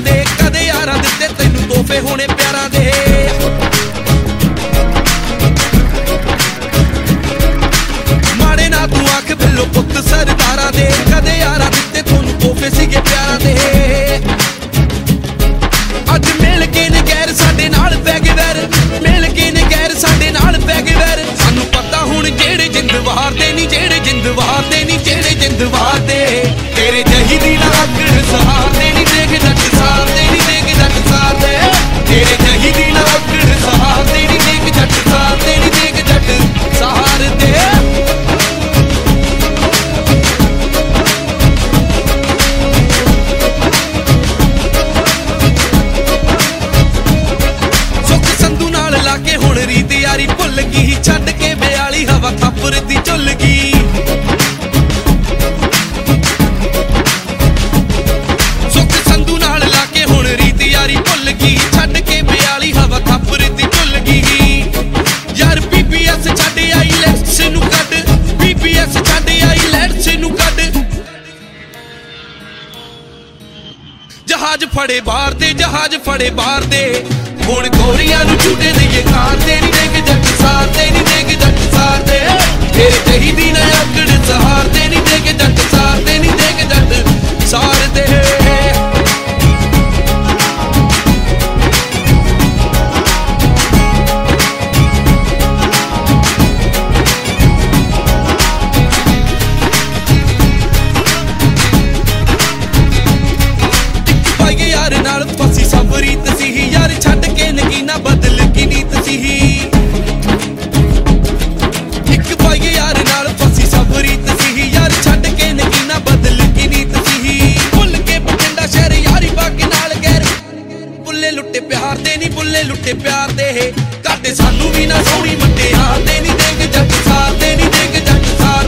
ਦੇ ਕਦੇ ਯਾਰਾਂ ਦਿੱਤੇ ਤੈਨੂੰ ਤੋਹਫੇ ਹੋਣੇ ਪਿਆਰਾਂ ਦੇ। ਭੁੱਲ ਛੱਡ ਕੇ ਬਿਆਲੀ ਹਵਾ ਥਾਪਰ ਦੀ ਝੁੱਲ ਗਈ। ਸੁੱਖ ਸੰਧੂ ਨਾਲ ਲਾ ਕੇ ਹੁਣ ਰੀਤ ਯਾਰੀ ਭੁੱਲ ਗਈ। ਛੱਡ ਕੇ ਬਿਆਲੀ ਹਵਾ ਥਾਪਰ ਦੀ ਝੁੱਲ ਗਈ। ਯਾਰ ਪੀਪੀਐਸ ਛੱਡ ਆਈ, ਲੈਟਸ ਨੂੰ ਕੱਢ। ਪੀਪੀਐਸ ਛੱਡ ਆਈ, ਲੈਟਸ ਨੂੰ ਕੱਢ। ਜਹਾਜ਼ ਫੜੇ ਬਾਹਰ ਦੇ, ਜਹਾਜ਼ ਫੜੇ ਬਾਹਰ ਦੇ। ਹੁਣ ਗੋਰੀਆਂ ਨੂੰ ਝੂਟੇ ਦਈਏ, ਕਾਰ ਤੇ ਨਹੀਂ ਦੇਖ ਜੱਟ ਸਾਰ ਤੇ ਨਹੀਂ ਦੇਖ ਜੱਟ ਸਾਰਦੇ। ਦੇ ਤੇਰੇ ਚਾਹੀਦੀ ਨਾ ਆਕੜ ਸਹਾਰ ਤੇ ਨਹੀਂ ਦੇਖ ਜੱਟ ਸਾਰ ਨਹੀਂ ਦੇਖ ਜੱਟ ਸਾਰ ਯਾਰ ਨਾਲ ਫਸੀ ਸਭ ਰੀਤ ਸੀ, ਯਾਰ ਛੱਡ ਕੇ ਨਕੀਨਾ ਬਦਲ ਕੀ ਨੀਤ ਸੀ। ਲੁੱਟੇ ਪਿਆਰ ਦੇ ਇਹ ਕੱਢ ਸਾਨੂੰ ਵੀ ਨਾ ਸੋਹਣੀ ਮੁੰਡਿਆਂ ਦੇ ਨਹੀਂ ਦੇਖ ਜੱਟ ਸਾਰ ਦੇ ਨਹੀਂ ਦੇਖ ਜੱਟ ਸਾਰ